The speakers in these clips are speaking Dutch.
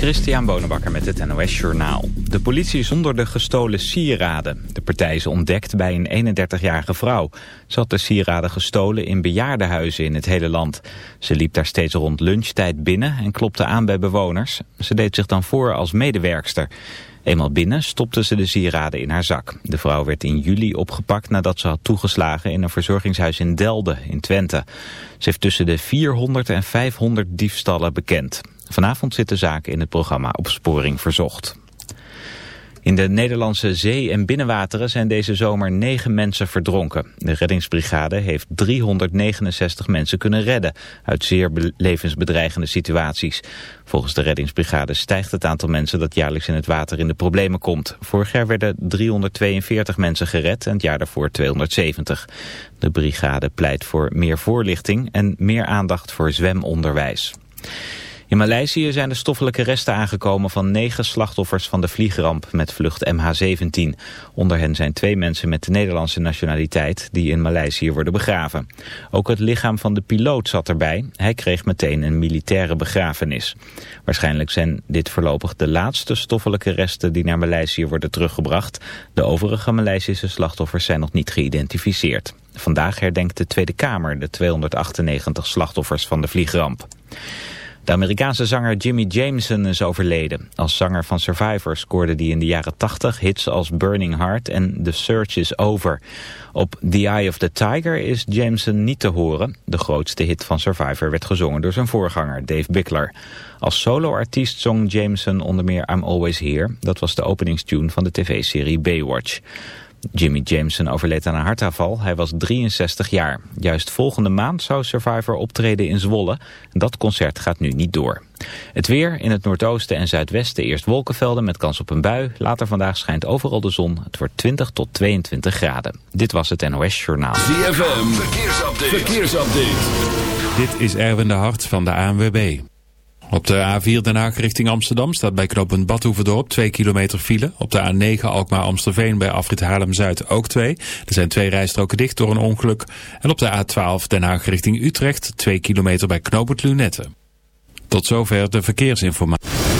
Christian Bonenbakker met het NOS Journaal. De politie zonder de gestolen sieraden. De partij is ontdekt bij een 31-jarige vrouw. Ze had de sieraden gestolen in bejaardenhuizen in het hele land. Ze liep daar steeds rond lunchtijd binnen en klopte aan bij bewoners. Ze deed zich dan voor als medewerkster. Eenmaal binnen stopte ze de sieraden in haar zak. De vrouw werd in juli opgepakt nadat ze had toegeslagen in een verzorgingshuis in Delden in Twente. Ze heeft tussen de 400 en 500 diefstallen bekend. Vanavond zit de zaak in het programma Opsporing Verzocht. In de Nederlandse zee- en binnenwateren zijn deze zomer negen mensen verdronken. De reddingsbrigade heeft 369 mensen kunnen redden uit zeer levensbedreigende situaties. Volgens de reddingsbrigade stijgt het aantal mensen dat jaarlijks in het water in de problemen komt. Vorig jaar werden 342 mensen gered en het jaar daarvoor 270. De brigade pleit voor meer voorlichting en meer aandacht voor zwemonderwijs. In Maleisië zijn de stoffelijke resten aangekomen van negen slachtoffers van de vliegramp met vlucht MH17. Onder hen zijn twee mensen met de Nederlandse nationaliteit die in Maleisië worden begraven. Ook het lichaam van de piloot zat erbij. Hij kreeg meteen een militaire begrafenis. Waarschijnlijk zijn dit voorlopig de laatste stoffelijke resten die naar Maleisië worden teruggebracht. De overige Maleisische slachtoffers zijn nog niet geïdentificeerd. Vandaag herdenkt de Tweede Kamer de 298 slachtoffers van de vliegramp. De Amerikaanse zanger Jimmy Jameson is overleden. Als zanger van Survivor scoorde hij in de jaren 80 hits als Burning Heart en The Search is Over. Op The Eye of the Tiger is Jameson niet te horen. De grootste hit van Survivor werd gezongen door zijn voorganger Dave Bickler. Als soloartiest zong Jameson onder meer I'm Always Here. Dat was de openingstune van de tv-serie Baywatch. Jimmy Jameson overleed aan een hartaanval. Hij was 63 jaar. Juist volgende maand zou Survivor optreden in Zwolle. Dat concert gaat nu niet door. Het weer in het noordoosten en zuidwesten eerst wolkenvelden met kans op een bui. Later vandaag schijnt overal de zon. Het wordt 20 tot 22 graden. Dit was het NOS Journaal. ZFM, verkeersupdate. verkeersupdate. Dit is Erwin de Hart van de ANWB. Op de A4 Den Haag richting Amsterdam staat bij knooppunt Badhoevedorp 2 kilometer file. Op de A9 Alkmaar-Amsterveen bij afrit Haarlem-Zuid ook 2. Er zijn twee rijstroken dicht door een ongeluk. En op de A12 Den Haag richting Utrecht 2 kilometer bij knooppunt Lunette. Tot zover de verkeersinformatie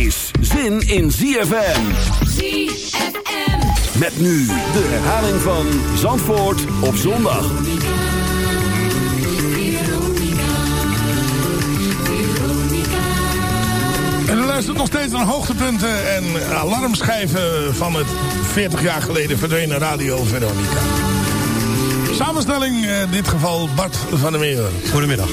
Is zin in ZFM. ZFM. Met nu de herhaling van Zandvoort op zondag. En u luistert nog steeds naar hoogtepunten en alarmschijven van het 40 jaar geleden verdwenen Radio Veronica. Samenstelling, in dit geval Bart van der Meer. Goedemiddag.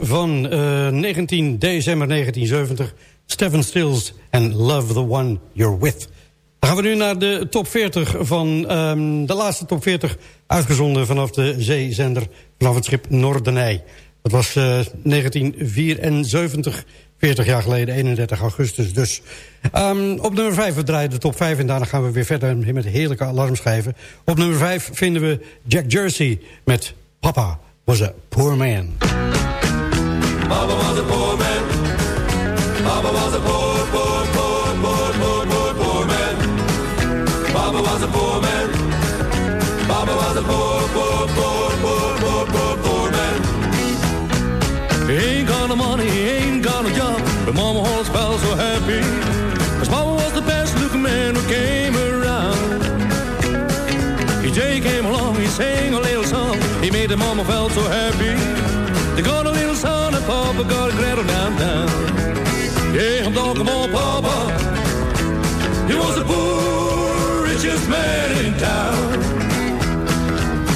Van eh, 19 december 1970. Stephen Stills en Love the One You're With. Dan gaan we nu naar de top 40 van ehm, de laatste top 40... uitgezonden vanaf de zeezender vanaf het schip Noordenij. Dat was eh, 1974, 40 jaar geleden, 31 augustus dus. Ehm, op nummer 5 we draaien de top 5 en daarna gaan we weer verder met heerlijke alarmschijven. Op nummer 5 vinden we Jack Jersey met Papa was a poor man. Papa was a poor man. Papa was a poor, poor, poor, poor, poor, poor, man. Papa was a poor man. Papa was a poor, poor, poor, poor, poor, poor, man. He ain't got no money, he ain't got no job, but Mama always felt so happy. Cause Papa was the best looking man who came around. Jay came along, he sang a little song, he made the mama felt so happy. They got a little son and Papa got a cradle downtown. Yeah, I'm talking about Papa. He was the poor, richest man in town.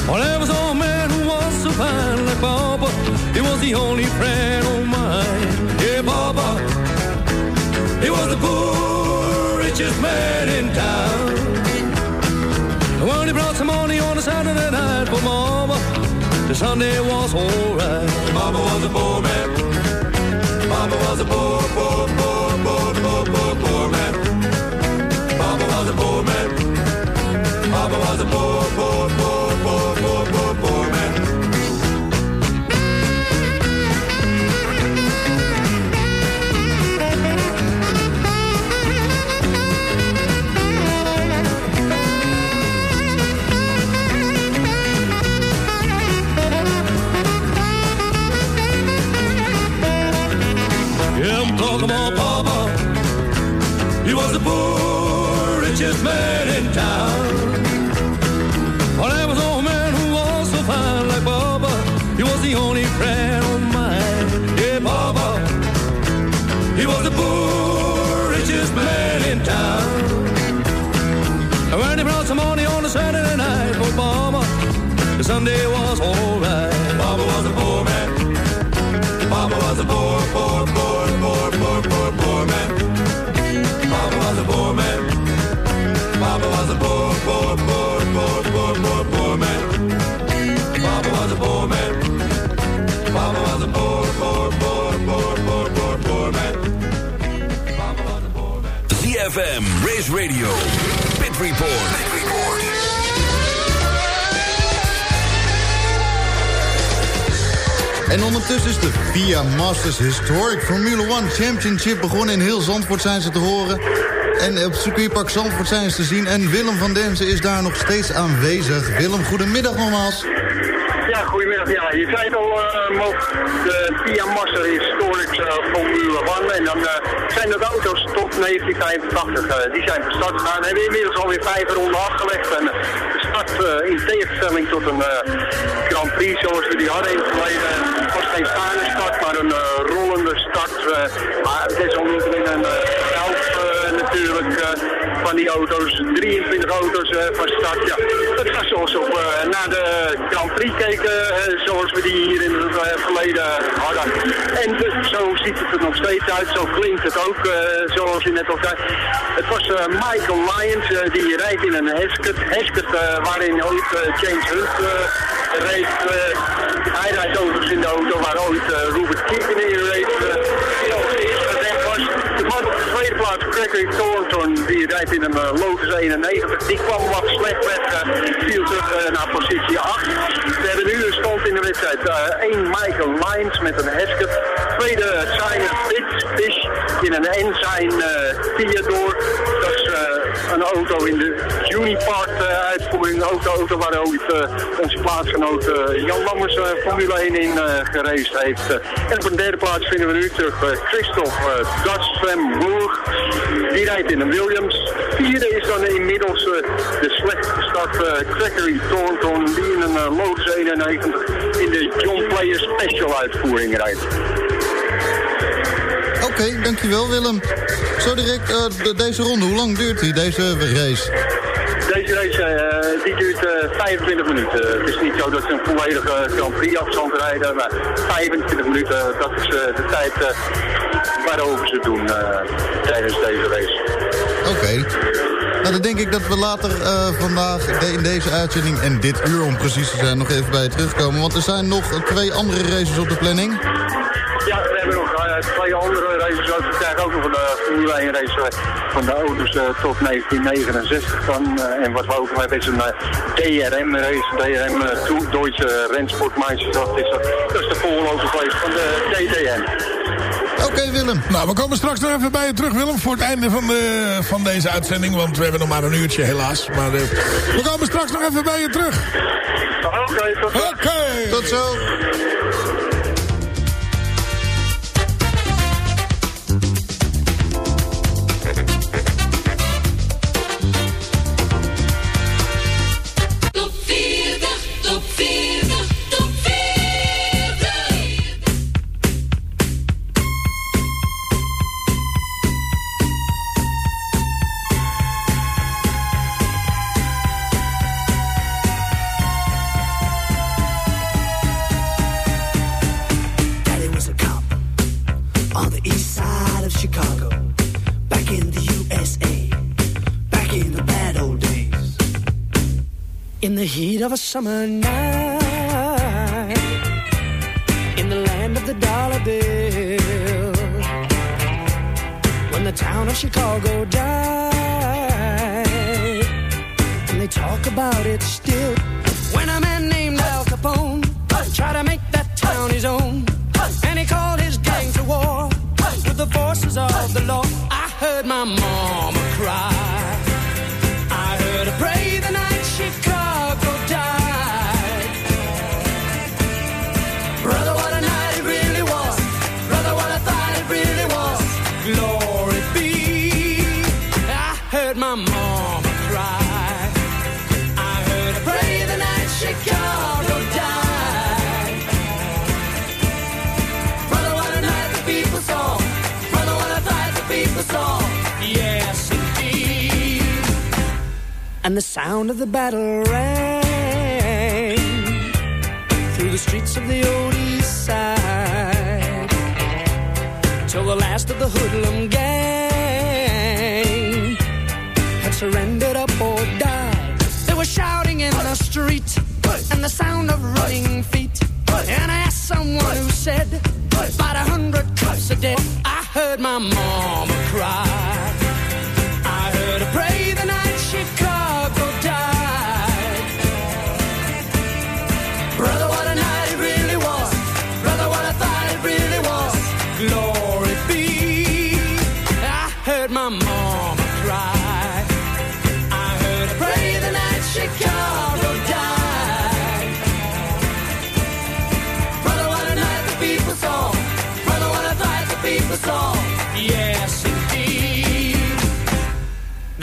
Well, there was a man who was so fine like Papa. He was the only friend of mine. Yeah, Papa. He was the poor, richest man in town. Sunday was alright. Papa was a poor man. Papa was a poor, poor, poor, poor, poor, poor, poor man. Papa was a poor man. Papa was a poor, poor, poor, He was the poor, ZFM, Race Radio, Pit Report. En ondertussen is de VIA Masters Historic Formule 1 Championship begonnen. In heel Zandvoort zijn ze te horen. En op circuitpark Zandvoort zijn ze te zien. En Willem van Denzen is daar nog steeds aanwezig. Willem, goedemiddag nogmaals. De Pia Massa historic uh, Formule 1. En dan uh, zijn dat auto's tot 1985. Uh, die zijn van start gegaan. We hebben inmiddels alweer vijf ronden afgelegd. En de start in tegenstelling tot een Grand Prix zoals we die hadden in het verleden. was geen staande start, maar een rollende start. maar het is desalniettemin een helft natuurlijk van die auto's. 23 auto's van start. Ja, dat was zoals op na de Grand Prix keken, zoals we die hier in het verleden hadden. En zo ziet het er nog steeds uit, zo klinkt het ook, zoals je net al zei. Het was Michael Lyons, die rijdt in een Hesket, Hesket waarin ooit James Hunt reed. hij rijdt overigens in de auto waar ooit Robert Keegan in reed. Plaats Gregory Thornton, die rijdt in een uh, Lotus 91. Die kwam wat slecht weg, uh, viel terug uh, naar positie 8. We hebben nu een stand in de wedstrijd. Eén Michael Lyons met een Hesket. Tweede Simon Fish in een Ensign Theodore. Dat is een auto in de Unipart uitvoering. Een auto, auto waar ooit onze plaatsgenoot Jan Lammers Formule 1 in geraced heeft. en op de derde plaats vinden we nu terug Christophe Dasvenburg. Die rijdt in een Williams. Vierde is dan inmiddels de slecht uh, Gregory Thornton, die in een uh, Lotus 91 in de John Player Special uitvoering rijdt. Oké, okay, dankjewel Willem. Zo direct, de, deze ronde, hoe lang duurt die, deze race? Deze race die duurt 25 minuten. Het is niet zo dat ze een volledige Grand Prix afstand rijden, maar 25 minuten, dat is de tijd waarover ze doen tijdens deze race. Oké. Okay. Nou, dan denk ik dat we later uh, vandaag in deze uitzending... en dit uur om precies te zijn nog even bij terugkomen. Want er zijn nog twee andere races op de planning. Ja, we hebben nog uh, twee andere races. We krijgen ook nog een uh, Formule 1 race van de auto's tot 1969 dan. en wat we ook hebben is een DRM race. DRM uh, Duitse Rennsportmeisterschaft is dat. Is de geweest van de DTM. Oké okay, Willem. Nou, we komen straks nog even bij je terug Willem voor het einde van, de, van deze uitzending. Want we hebben nog maar een uurtje helaas. Maar uh, we komen straks nog even bij je terug. Oké, okay, tot zo. Oké, okay. tot zo. Summer night And the sound of the battle rang through the streets of the old east side till the last of the hoodlum gang had surrendered up or died. They were shouting in the street and the sound of running feet. And I asked someone who said, about a hundred cups a day. I heard my mama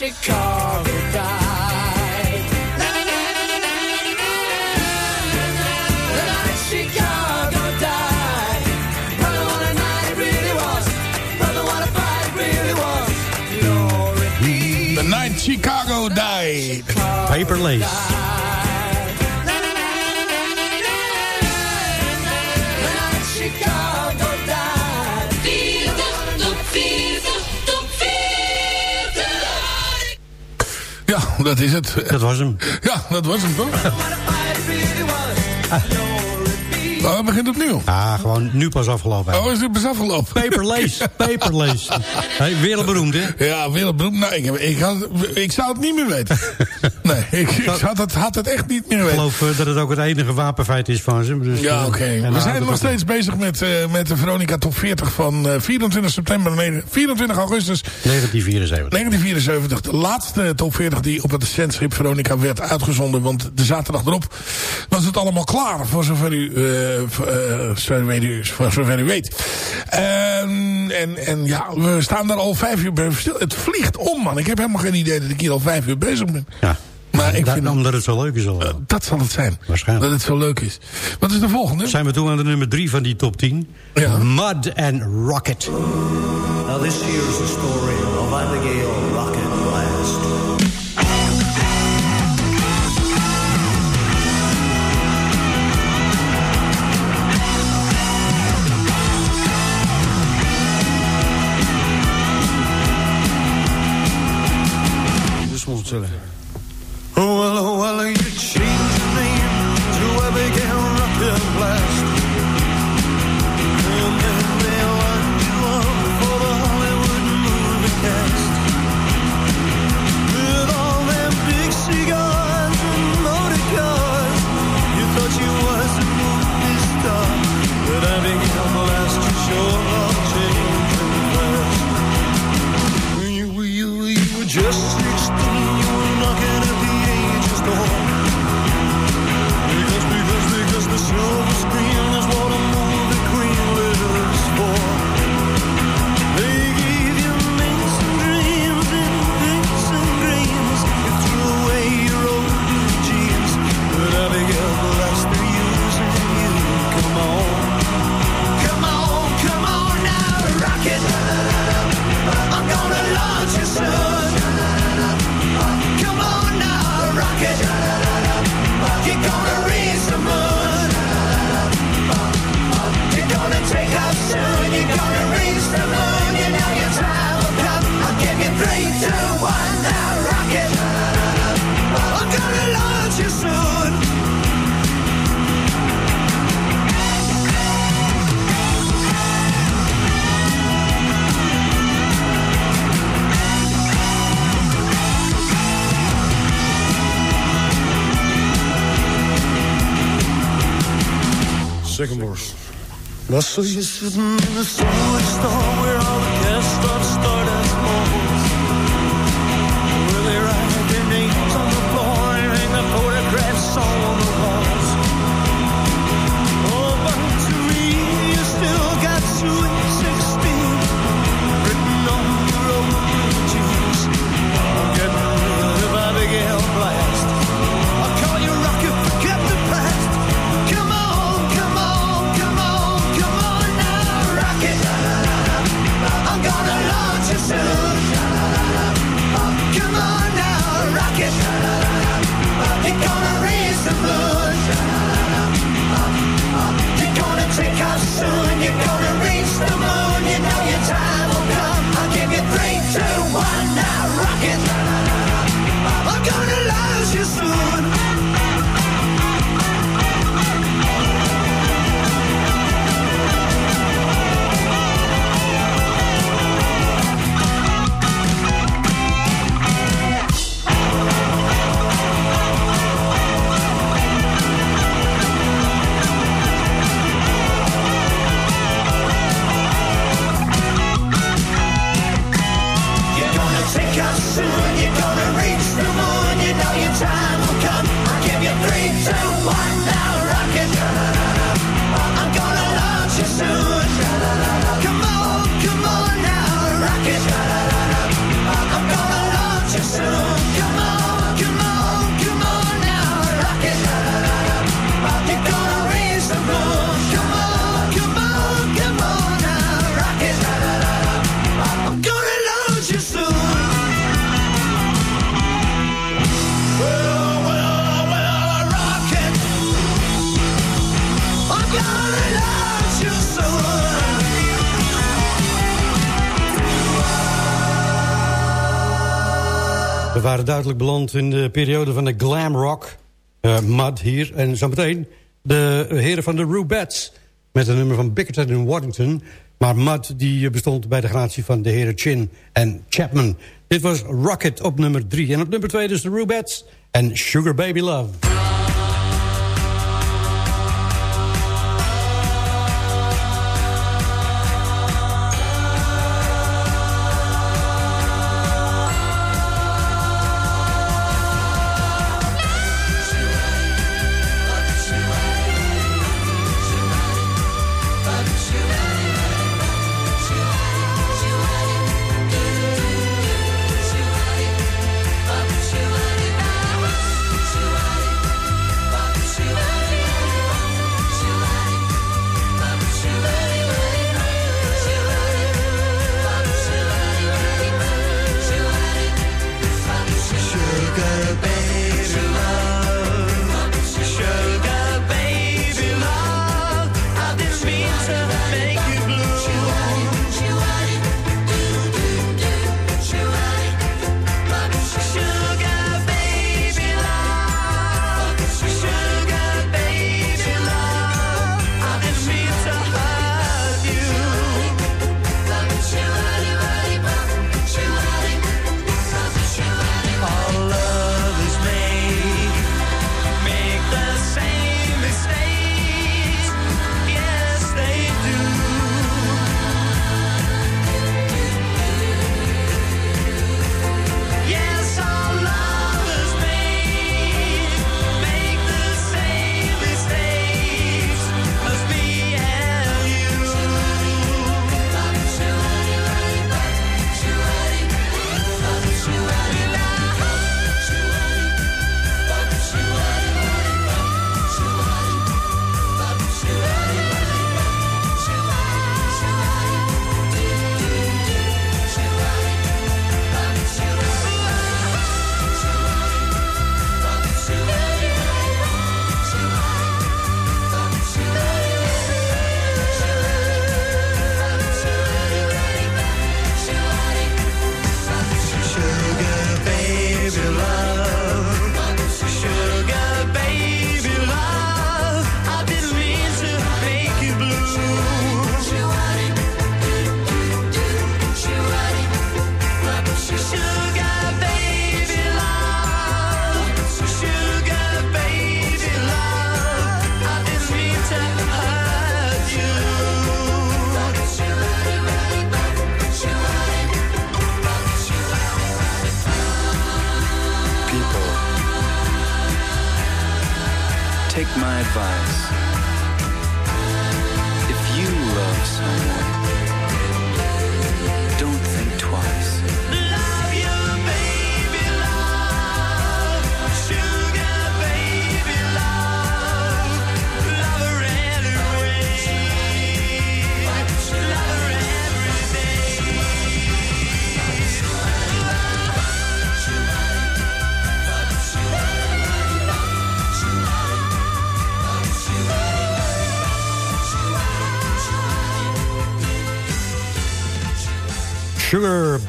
Chicago died. Night Chicago died. What a night it really was. What a fight it really was. The Night Chicago Died. Paper Lace. dat is het. Dat was hem. Ja, dat was hem toch? Oh, het begint opnieuw. Ah, gewoon nu pas afgelopen. Oh, is het pas afgelopen? Paper Lace. Paper Lace. Hey, wereldberoemd, hè? Ja, wereldberoemd. Nou, ik, heb, ik, had, ik zou het niet meer weten. Nee, ik, ik had, het, had het echt niet meer Ik weten. geloof eh, dat het ook het enige wapenfeit is van ze. Dus, Ja, eh, oké. We zijn nog steeds bezig met, eh, met de Veronica Top 40 van eh, 24 september, negen- 24 augustus 1974. 1974. De laatste Top 40 die op het zendschip Veronica werd uitgezonden. Want de zaterdag erop was het allemaal klaar. Voor zover u, voor, eh, zover u, voor zover u weet. En, en, en ja, we staan daar al vijf uur bij stil. Het vliegt om, man. Ik heb helemaal geen idee dat ik hier al vijf uur bezig ben. Ja. Maar ik vind, Omdat het zo leuk is al. dat zal het zijn. Waarschijnlijk. Dat het zo leuk is. Wat is de volgende? Zijn we toe aan de nummer 3 van die top 10? Ja. Mud and Rocket. Now this here's the story of Abigail Dus moet het zullen. Oh, well, oh, well, you Saw you. Sitting in the subway store where all the gas start duidelijk beland in de periode van de glam rock. eh, Mud hier. En zometeen de heren van de Rubettes. Met een nummer van Bickerton in Waddington. Maar Mud die bestond bij de gratie van de heren Chin en Chapman. Dit was Rocket op nummer 3. En op nummer 2 dus de Rubettes en Sugar Baby Love.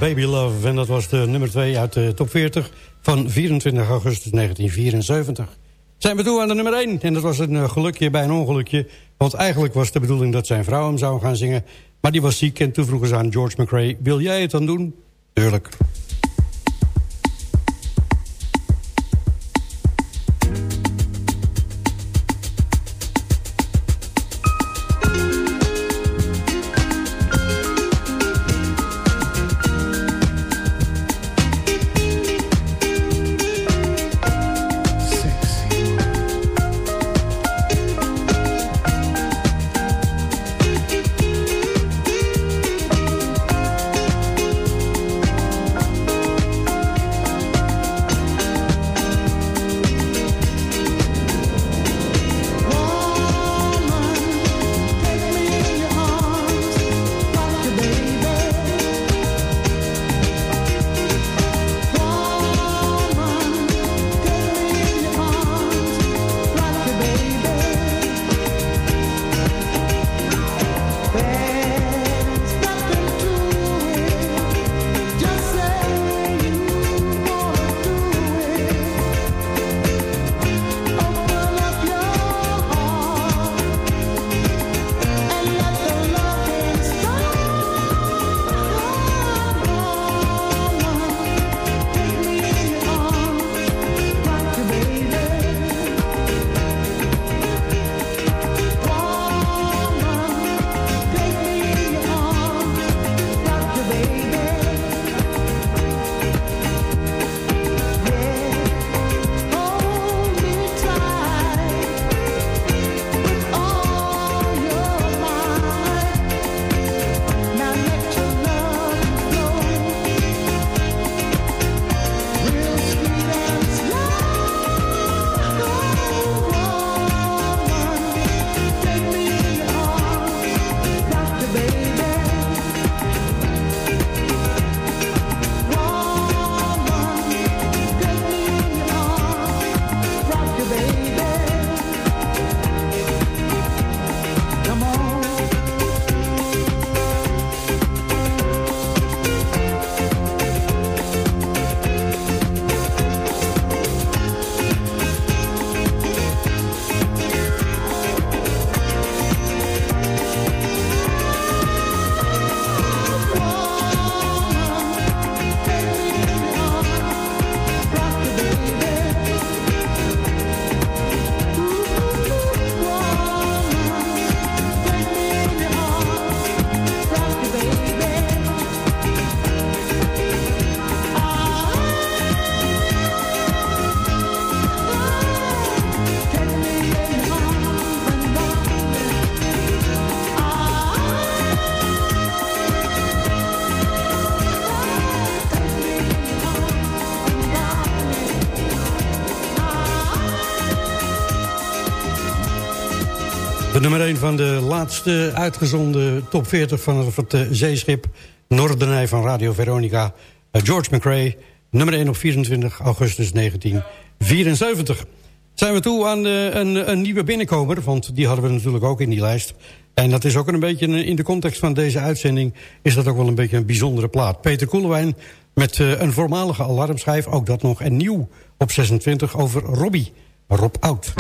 Baby Love. En dat was de nummer 2 uit de top 40 van 24 augustus 1974. Zijn we toe aan de nummer 1. En dat was een eh, gelukje bij een ongelukje. Want eigenlijk was de bedoeling dat zijn vrouw hem zou gaan zingen. Maar die was ziek en toen vroegen ze aan George McRae... wil jij het dan doen? Tuurlijk. een van de laatste uitgezonden top 40 van het eh, zeeschip Noordenij van Radio Veronica. Eh, George McRae, nummer 1 op 24 augustus 1974. Zijn we toe aan eh, een, een nieuwe binnenkomer, want die hadden we natuurlijk ook in die lijst. En dat is ook een beetje, in de context van deze uitzending... is dat ook wel een beetje een bijzondere plaat. Peter Koelewijn met een voormalige alarmschijf, ook dat nog. En nieuw op 26 over Robbie, Rob Oud.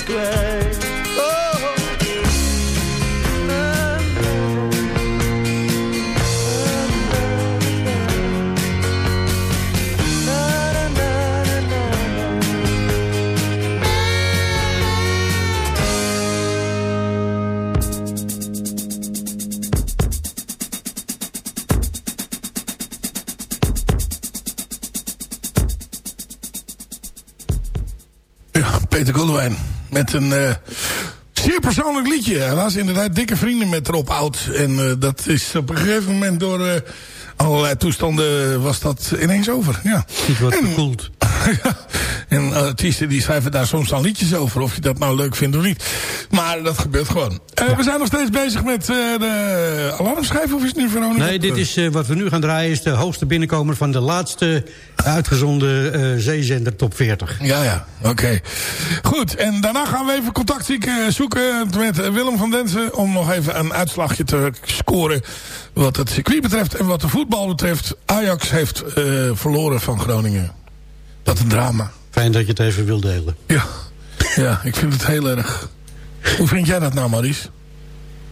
square. Met een eh, zeer persoonlijk liedje. Hij was inderdaad dikke vrienden met Rob Oud. En eh, dat is op een gegeven moment door eh, allerlei toestanden was dat ineens over. Ja. Iets wat gekoeld. Ja, en artiesten die schrijven daar soms dan liedjes over. Of je dat nou leuk vindt of niet. Maar dat gebeurt gewoon. Eh, We zijn nog steeds bezig met eh, de alarmschijf. Of is het nu Veronica? Nee, dit is, eh, wat we nu gaan draaien is de hoogste binnenkomer... van de laatste uitgezonden zeezender Top 40. Ja, ja. Oké. Goed. En daarna gaan we even contact zoeken met Willem van Densen. Om nog even een uitslagje te scoren. Wat het circuit betreft en wat de voetbal betreft. Ajax heeft verloren van Groningen. Dat een drama. Fijn dat je het even wil delen. Ja. Ja, ik vind het heel erg. Hoe vind jij dat nou, Maurice?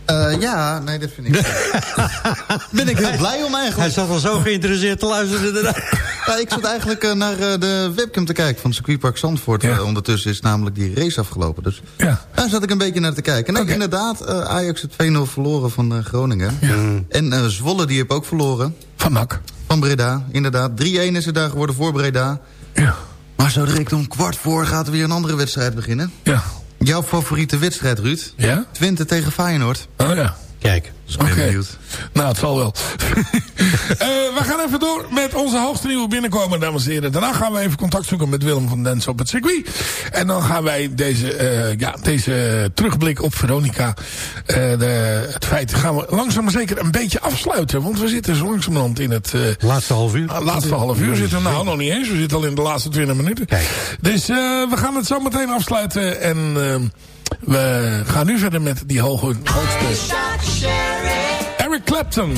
Eh, ja, nee, dat vind ik... ben ik heel blij om eigenlijk. Hij zat al zo geïnteresseerd te luisteren. Ja, ik zat eigenlijk eh, naar eh, de webcam te kijken van circuitpark Zandvoort. Eh, ondertussen is namelijk die race afgelopen. Dus ja. daar zat ik een beetje naar te kijken. En ook inderdaad, Ajax heeft 2-0 verloren van Groningen. En eh, Zwolle die heeft ook verloren. Van NAC. Van Breda, inderdaad. 3-1 is het daar geworden voor Breda. Ja. Maar zo direct om kwart voor gaat er weer een andere wedstrijd beginnen. Ja. Jouw favoriete wedstrijd, Ruud? Ja? Twente tegen Feyenoord. Oh ja. Kijk. ben Oké. benieuwd. Nou, het zal wel. Eh, we gaan even door met onze hoogste nieuwe binnenkomer, dames en heren. Daarna gaan we even contact zoeken met Willem van Dens op het circuit. En dan gaan wij deze, eh, ja, deze terugblik op Veronica... eh, de, het feit gaan we langzaam maar zeker een beetje afsluiten. Want we zitten zo langzamerhand in het... Laatste half uur. Ah, laatste half uur zitten we nou nog niet eens. We zitten al in de laatste 20 minuten. Dus eh, we gaan het zo meteen afsluiten. En we gaan nu verder met die hoge, hoogste... Eric Clapton.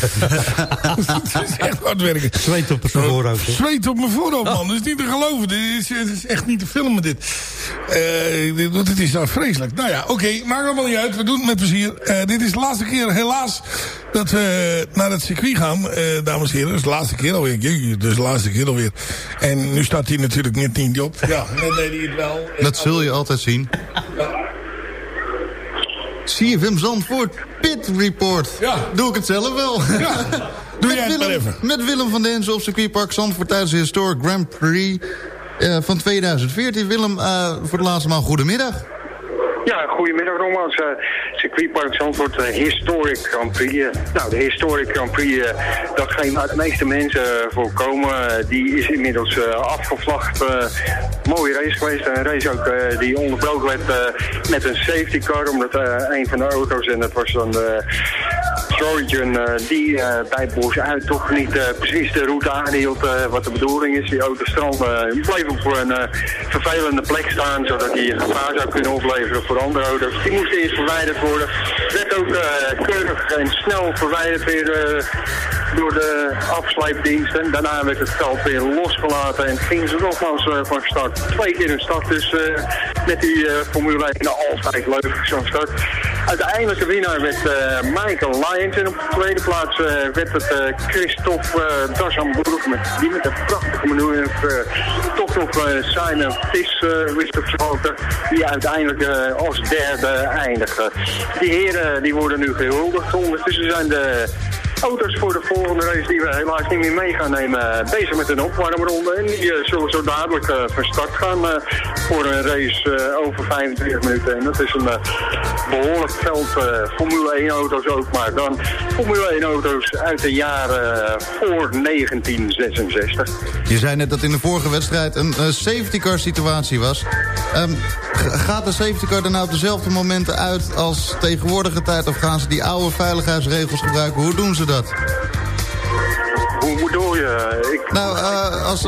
het is echt hard werken. Zweet op het voorhoofd. hè? Zweet op mijn voorhoofd, man. Dat is niet te geloven. Dit is, het is echt niet te filmen, dit. Eh, dit, het is nou vreselijk. Nou ja, oké. maakt allemaal niet uit. We doen het met plezier. Eh, dit is de laatste keer, helaas, dat we naar het circuit gaan, eh, dames en heren. Dat is de laatste keer alweer. Is de laatste keer alweer. En nu staat hij natuurlijk net niet op. Ja, net deed hij het wel. Dat zul je altijd zien. CFM Zandvoort, Pit Report. Ja. Doe ik het zelf wel. Ja. Doe jij het maar even. met Willem van Denzen op circuitpark Zandvoort tijdens de Historic Grand Prix eh, van 2014. Willem, eh, voor de laatste maal goedemiddag. Ja, goedemiddag nogmaals. Uh, circuitpark Zandvoort uh, Historic Grand Prix. Uh, nou, de Historic Grand Prix, datgene waar de meeste mensen voor komen, die is inmiddels afgevlacht. Mooie race geweest. Een race ook die onderbroken werd met een safety car, omdat een van de auto's, en dat was dan Uh, die uh, bij Bos uit toch niet uh, precies de route aanhield wat de bedoeling is. Die auto strand bleef op een vervelende plek staan, zodat hij gevaar zou kunnen opleveren voor andere auto's. Die moest eerst verwijderd worden. Werd ook keurig en snel verwijderd weer door de afslijpdiensten. Daarna werd het veld weer losgelaten en gingen ze nogmaals van start. Twee keer een start, dus met die uh, Formule 1 altijd leuk zo'n start. Uiteindelijk de winnaar werd uh, Michael Lyons en op de tweede plaats uh, werd het uh, Christophe Dassenburg met, die met een prachtige manoeuvre toch nog Simon Vis wist te die uiteindelijk als derde eindigde. Die heren die worden nu gehuldigd. Ondertussen zijn de auto's voor de volgende race die we helaas niet meer mee gaan nemen. Bezig met een opwarmronde. En die uh, zullen zo dadelijk uh, van start gaan uh, voor een race over 25 minuten. En dat is een behoorlijk veld Formule 1 auto's ook. Maar dan Formule 1 auto's uit de jaren voor 1966. Je zei net dat in de vorige wedstrijd een safety car situatie was. Um, gaat de safety car er nou op dezelfde momenten uit als tegenwoordige tijd? Of gaan ze die oude veiligheidsregels gebruiken? Hoe doen ze dat? Hoe bedoel je? Ik nou, uh, als,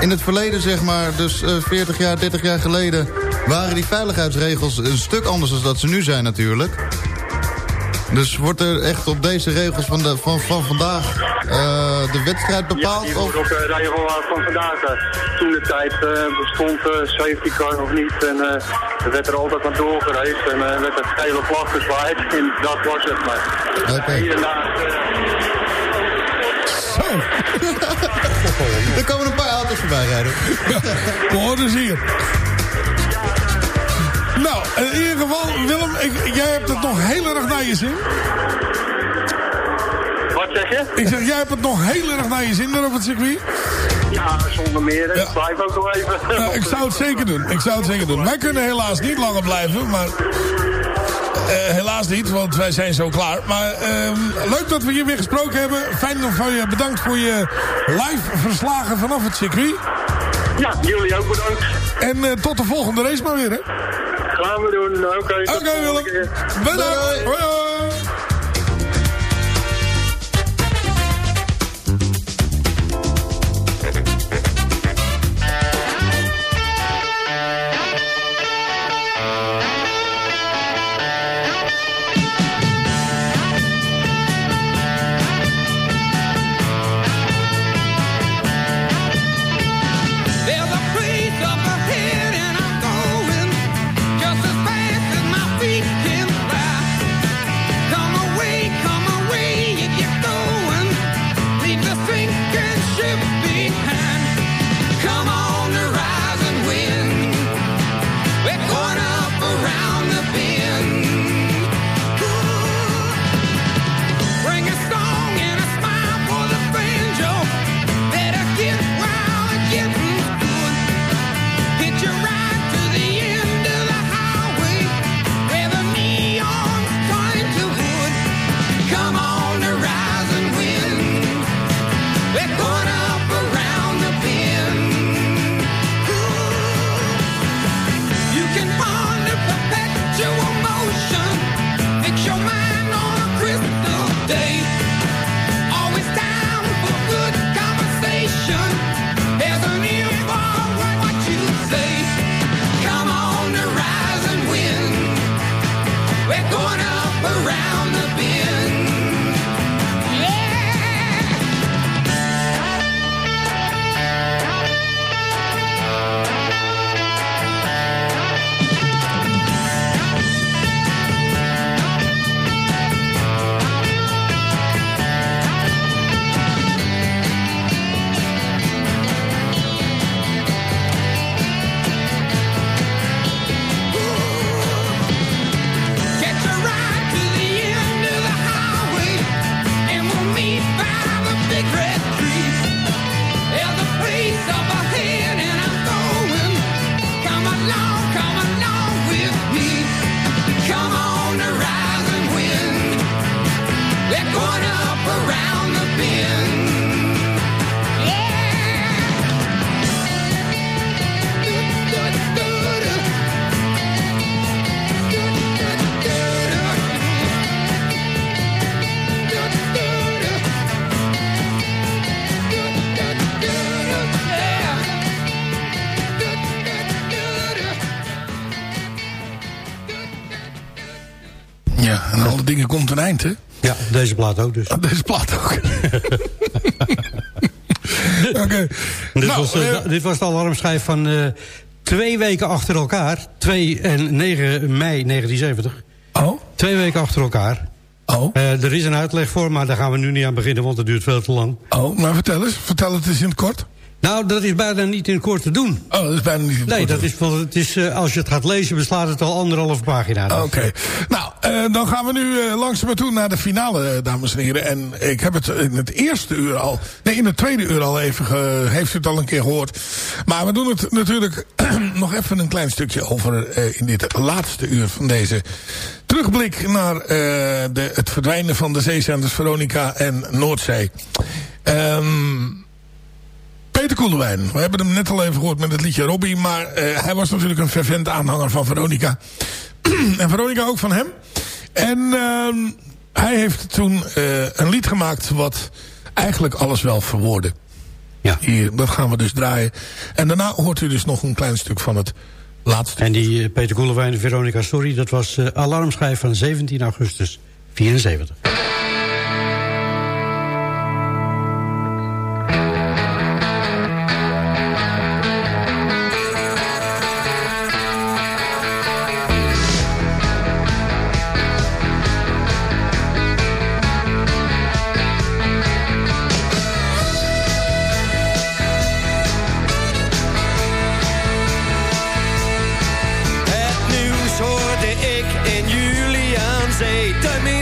in het verleden zeg maar, dus uh, 40 jaar, 30 jaar geleden... waren die veiligheidsregels een stuk anders dan dat ze nu zijn natuurlijk. Dus wordt er echt op deze regels van, de, van, van vandaag uh, de wedstrijd bepaald? Ja, die wordt op de regel van vandaag. Toen de tijd uh, bestond uh, safety car of niet. En er werd er altijd aan doorgereisd. En er werd een gele vlag gezwaaid. En dat was het maar. Okay. Daar... Zo. er komen een paar auto's voorbij rijden. ja, we horen ze hier. In ieder geval, Willem, ik, jij hebt het nog heel erg naar je zin. Wat zeg je? Ik zeg, jij hebt het nog heel erg naar je zin daar op het circuit. Ja, zonder meer. Ja. Ik blijf ook nog even. Nou, ik zou het zeker doen. Ik zou het zeker doen. Wij kunnen helaas niet langer blijven, maar... Uh, helaas niet, want wij zijn zo klaar. Maar uh, leuk dat we hier weer gesproken hebben. Fijn van je bedankt voor je live verslagen vanaf het circuit. Ja, jullie ook bedankt. En uh, tot de volgende race maar weer, hè? Gaan we doen. Oké. Oké, okay, Willem. Bedankt. Hoi, hoi. Alle dingen komt een eind, hè? Ja, deze plaat ook dus. Deze plaat ook. Oké. Dit, Nou, was, eh, eh, dit was de alarmschijf van eh, twee weken achter elkaar. 2 en 9 mei 1970. Oh? Twee weken achter elkaar. Oh? er is een uitleg voor, maar daar gaan we nu niet aan beginnen, want het duurt veel te lang. Oh, maar vertel eens. Vertel het eens in het kort. Nou, dat is bijna niet in kort te doen. Oh, dat is bijna niet in Nee, kort dat is, het is, eh, als je het gaat lezen, beslaat het al anderhalve pagina. Oké. Nou, eh, dan gaan we nu eh, langzaam toe naar de finale, eh, dames en heren. En ik heb het in het eerste uur al... Nee, in het tweede uur al even... Ge, heeft u het al een keer gehoord. Maar we doen het natuurlijk nog even een klein stukje over... eh, in dit laatste uur van deze terugblik... naar eh, de, het verdwijnen van de zeezenders Veronica en Noordzee. Ehm... Peter Koelewijn. We hebben hem net al even gehoord met het liedje Robbie. Maar eh, hij was natuurlijk een fervent aanhanger van Veronica. en Veronica ook van hem. En ehm, hij heeft toen eh, een lied gemaakt wat eigenlijk alles wel verwoordde. Ja. Hier, dat gaan we dus draaien. En daarna hoort u dus nog een klein stuk van het laatste. En die eh, Peter Koelewijn en Veronica Sorry, dat was alarmschijf van 17 augustus 74. Juliaanzee. De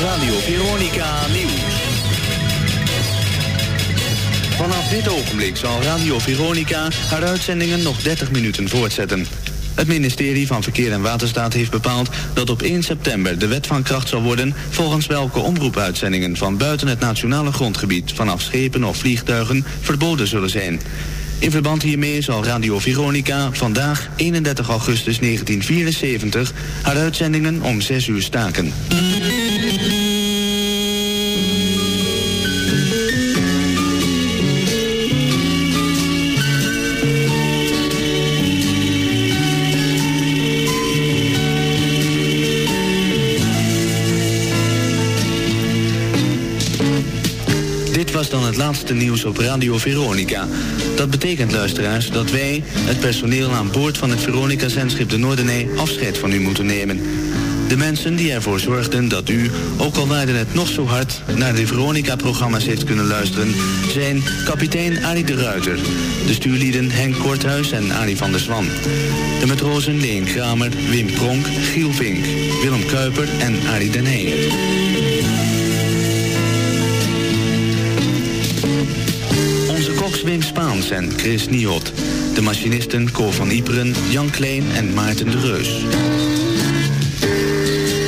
Radio Veronica Nieuws. Vanaf dit ogenblik zal Radio Veronica haar uitzendingen nog 30 minuten voortzetten. Het ministerie van Verkeer en Waterstaat heeft bepaald dat op 1 september de wet van kracht zal worden volgens welke omroepuitzendingen van buiten het nationale grondgebied vanaf schepen of vliegtuigen verboden zullen zijn. In verband hiermee zal Radio Veronica vandaag 31 augustus 1974 haar uitzendingen om 6 uur staken. Laatste nieuws op Radio Veronica. Dat betekent, luisteraars, dat wij, het personeel aan boord van het Veronica-zendschip de Noordenee, afscheid van u moeten nemen. De mensen die ervoor zorgden dat u, ook al waarde het nog zo hard, naar de Veronica-programma's heeft kunnen luisteren, zijn kapitein Arie de Ruiter, de stuurlieden Henk Korthuis en Arie van der Zwan, de matrozen Leen Kramer, Wim Pronk, Giel Vink, Willem Kuiper en Arie den Heijer. Wim Spaans en Chris Niot. De machinisten Cor van Iperen, Jan Kleen en Maarten de Reus.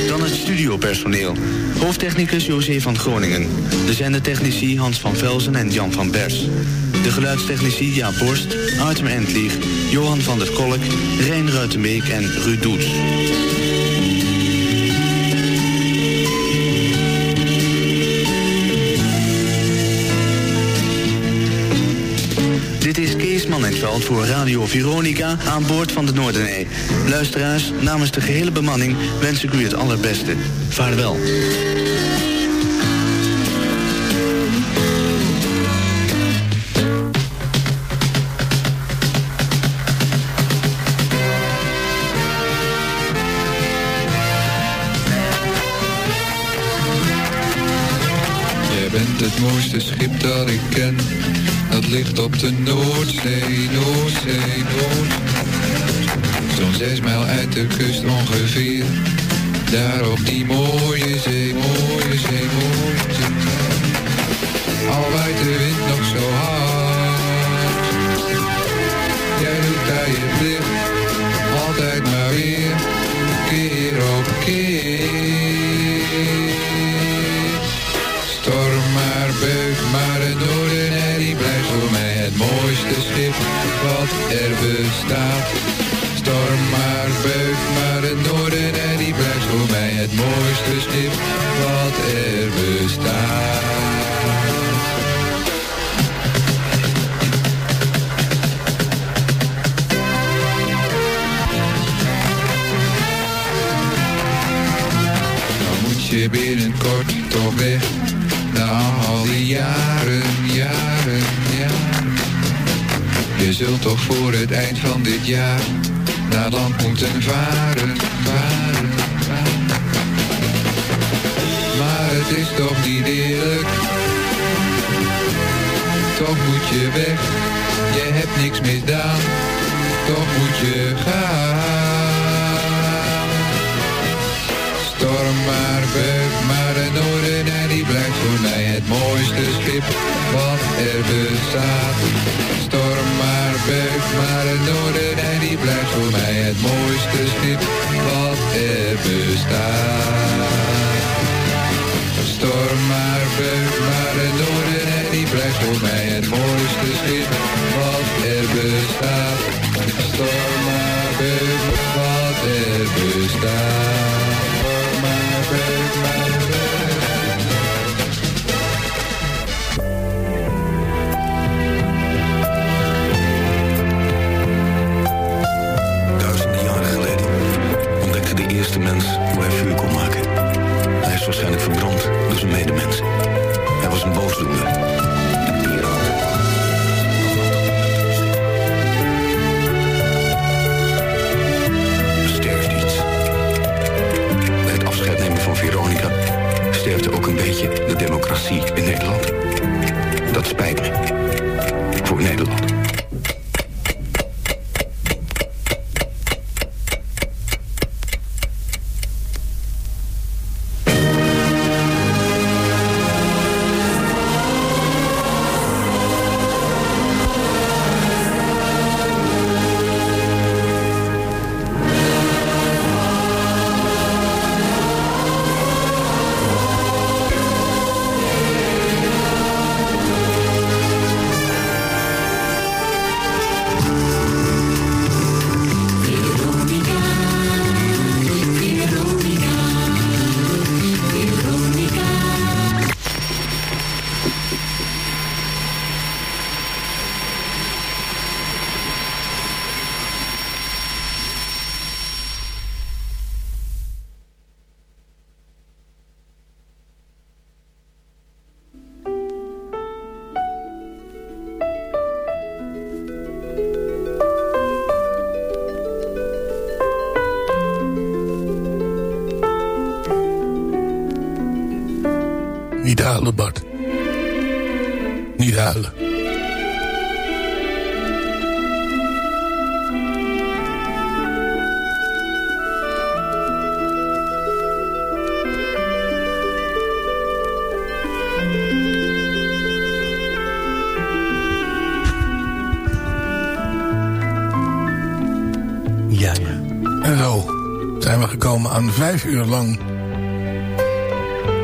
Dan het studiopersoneel. Hoofdtechnicus José van Groningen. De zendertechnici Hans van Velzen en Jan van Bers. De geluidstechnici Jaap Borst, Artem Entlieg, Johan van der Kolk, Rijn Ruitenbeek en Ruud Doets. Voor Radio Veronica aan boord van de Noordenee. Luisteraars, namens de gehele bemanning wens ik u het allerbeste. Vaarwel. Het mooiste schip dat ik ken. Ligt op de Noordzee, Noordzee, Noord. Zo'n zes mijl uit de kust ongeveer. Daar op die mooie zee, er bestaat. Storm maar, beuk maar, de Noordenij die blijft voor mij het mooiste schip wat er bestaat. Je binnenkort toch weg na al die jaren, jaren. Je zult toch voor het eind van dit jaar naar land moeten varen, varen, varen. Maar het is toch niet eerlijk. Toch moet je weg, je hebt niks misdaan. Toch moet je gaan. Die blijft voor mij het mooiste schip wat er bestaat. Storm maar, beuk maar, de Noordenij die blijft voor mij het mooiste schip wat er bestaat. Storm maar, beuk maar, de Noordenij die blijft voor mij het mooiste schip wat er bestaat. Storm maar, beuk wat er bestaat. Storm maar, beuk maar, waarschijnlijk verbrand door zijn medemens. Hij was een boosdoener. Een piraat. Sterft iets. Bij het afscheid nemen van Veronica sterfte ook een beetje de democratie in Nederland. Dat spijt me. Uur lang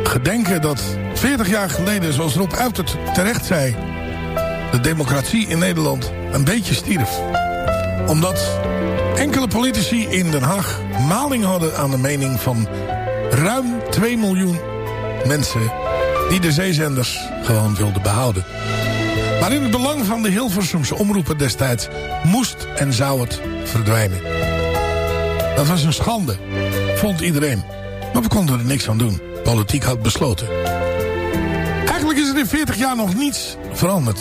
gedenken dat 40 jaar geleden, zoals Rob Uitert terecht zei... de democratie in Nederland een beetje stierf. Omdat enkele politici in Den Haag maling hadden aan de mening van ruim 2 miljoen mensen... die de zeezenders gewoon wilden behouden. Maar in het belang van de Hilversumse omroepen destijds moest en zou het verdwijnen. Dat was een schande, vond iedereen. Maar we konden er niks aan doen. Politiek had besloten. Eigenlijk is er in 40 jaar nog niets veranderd.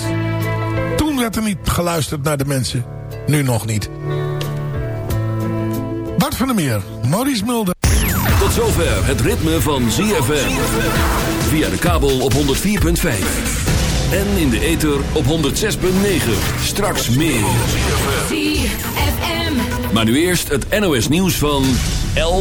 Toen werd er niet geluisterd naar de mensen. Nu nog niet. Bart van der Meer, Maurice Mulder. Tot zover het ritme van ZFM. Via de kabel op 104.5. En in de ether op 106.9. Straks meer. ZFM. Maar nu eerst het NOS nieuws van 11.